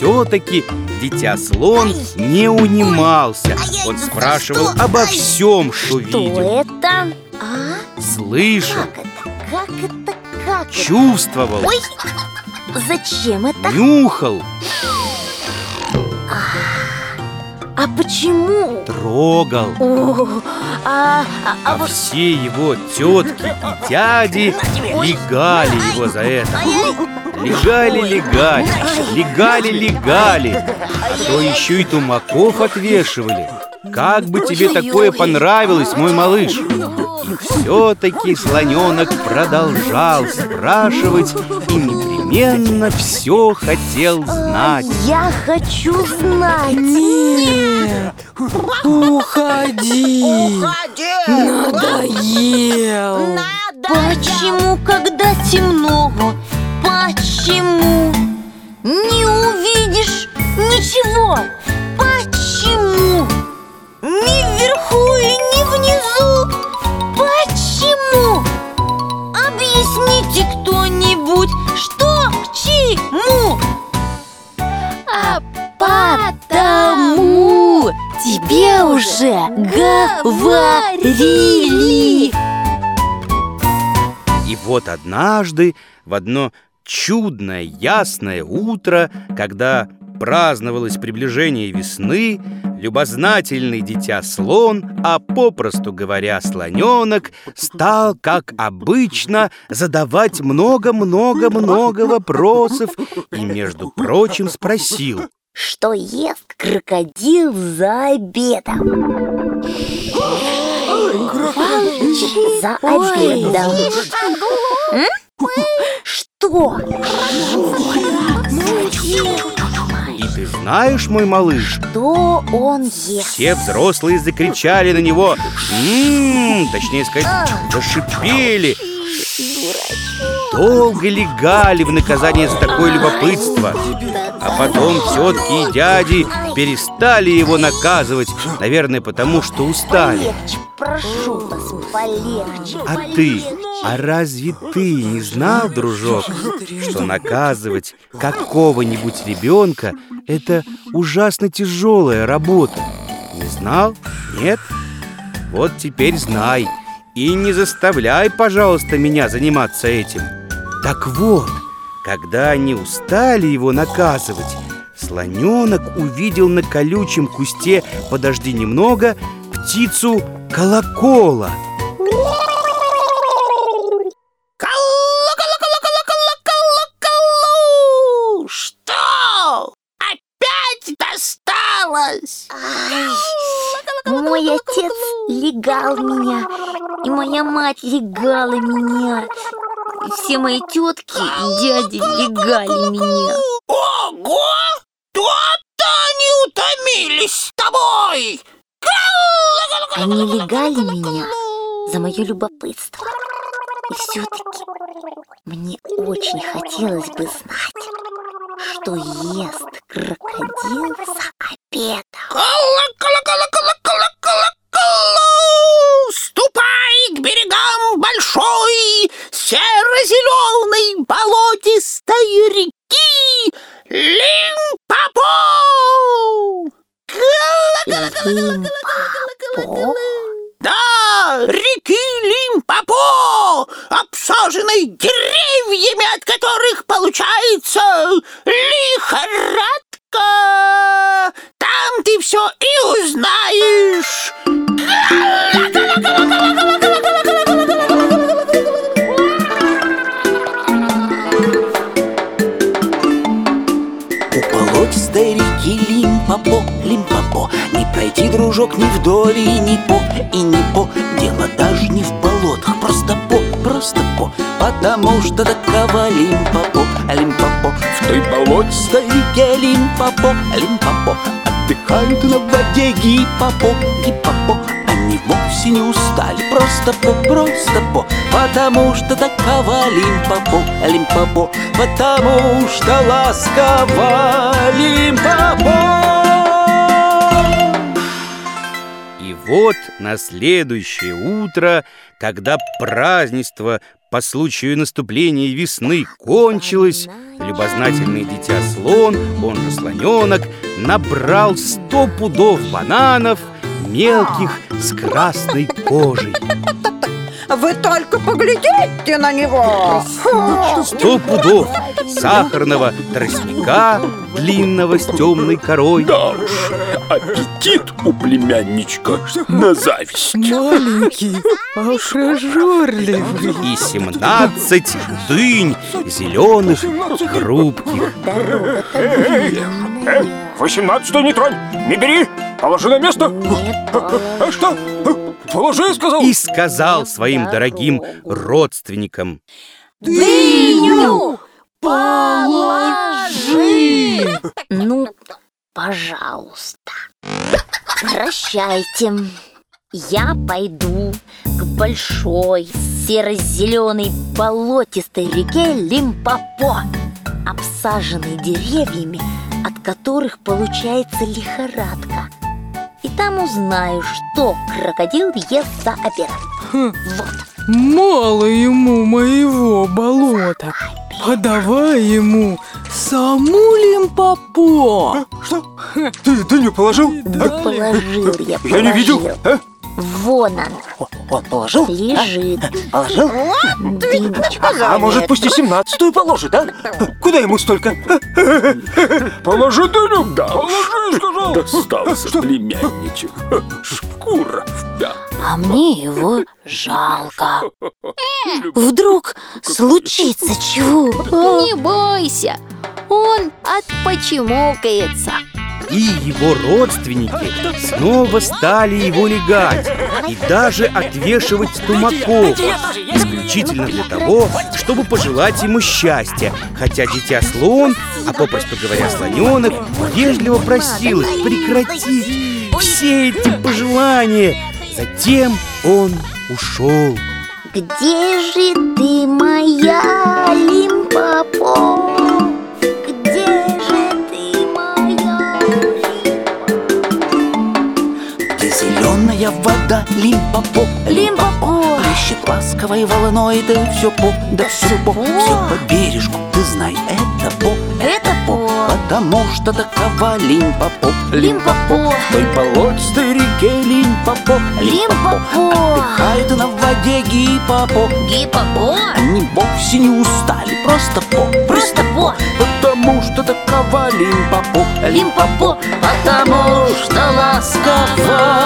все-таки дитя слон не унимался. А Он спрашивал обо всем, что видел. Что это? А? Слышал, Как это? Как это? Как это? чувствовал, Ой! Зачем это? нюхал, А почему? трогал. О, а, а, а А вот все его тетки и дяди легали его за это. Легали, легали, легали, легали. А то еще и тумаков отвешивали. Как бы тебе такое понравилось, мой малыш? И все-таки слоненок продолжал спрашивать и непременно все хотел знать. я хочу знать. Нет, уходи, надоел. Почему, когда темно, почему? Не увидишь ничего? Уже говорили. И вот однажды, в одно чудное ясное утро, когда праздновалось приближение весны, любознательный дитя-слон, а попросту говоря, слоненок, стал, как обычно, задавать много-много-много вопросов и, между прочим, спросил, Что ест крокодил за обедом? За обедом. Что? и ты знаешь, мой малыш, Что он ест? Все взрослые закричали на него «М-м-м», Точнее сказать, зашипели Долго легали в наказание за такое любопытство А потом тетки и дяди перестали его наказывать Наверное, потому что устали Полегче, прошу вас, полегче. А ты, а разве ты не знал, дружок, что наказывать какого-нибудь ребенка – это ужасно тяжелая работа? Не знал? Нет? Вот теперь знай. И не заставляй, пожалуйста, меня заниматься этим. Так вот, когда они устали его наказывать, слоненок увидел на колючем кусте «Подожди немного» птицу колокола. Что? Опять досталось? Мой отец легал меня, и моя мать легала меня. И все мои тетки и дяди легали меня. Ого! То-то они утомились с тобой! Они легали меня за мое любопытство. И все-таки мне очень хотелось бы знать, что ест крокодил за Лимпопо! Лимпопо? Да, реки Лимпопо, обсаженной деревьями, от которых получается лихорадка. Там ты все и узнаешь. Болотистой реки Лимпопо, Лимпопо. Не пройти, дружок, ни вдоль и ни по, и ни по. Дело даже не в болотах, просто по, просто по. Потому что такова Лимпопо, Лимпопо. В той болотистой реке Лимпопо, Лимпопо. Отдыхают на воде гипопо, гипопо Они вовсе не устали, просто по, просто по Потому что такова Лимпопо, Лимпопо Потому что ласково Лимпопо И вот на следующее утро, когда празднество по случаю наступления весны кончилось, любознательный дитя слон, он же слоненок, набрал сто пудов бананов мелких с красной кожей. Вы только поглядите на него! Сто пудов сахарного тростника, длинного с темной корой. Да уж, аппетит у племянничка на зависть. Маленький, а уж разжорливый. И семнадцать дынь зеленых, хрупких. Восемнадцатую не тронь, не бери, положи на место. А что? Положи, сказал. И сказал своим дорогим родственникам. Дыню положи! Ну, пожалуйста. Прощайте. Я пойду к большой серо-зеленой болотистой реке Лимпопо, обсаженной деревьями, от которых получается лихорадка. Там узнаю, что крокодил ест за обедом. Вот. Мало ему моего болота. Подавай ему саму лимпопо. Что? Ты дыню положил? Да положил я, Я не видел. положил. А? Вон он, Вот, положил? лежит. Положил? Дынечка. А может, пусть и семнадцатую положит, а? Куда ему столько? Положи дыню! Да Положи, сказал! Достался племянничек. Шкура в пятку. А мне его жалко. Вдруг случится чего? Не бойся, он отпочемокается. И его родственники снова стали его легать и даже отвешивать тумаков, исключительно для того, чтобы пожелать ему счастья, хотя дитя слон, а попросту говоря слоненок, вежливо просил их прекратить все эти пожелания. Затем он ушел. Где же ты, моя Лимпопо? Зеленая вода, лимпопо, Лимпопо? Плещет ласковой волной, да все по, да все по, все по бережку, ты знай, это по, Это по. Потому что такова лимпопо, Лимпопо. В той болотистой реке лимпопо, Лимпопо. Отдыхает на воде гипопо, Гиппопо? Они вовсе не устали, просто по, Просто по. Потому что такова лимпопо, Лимпопо. Потому что ласково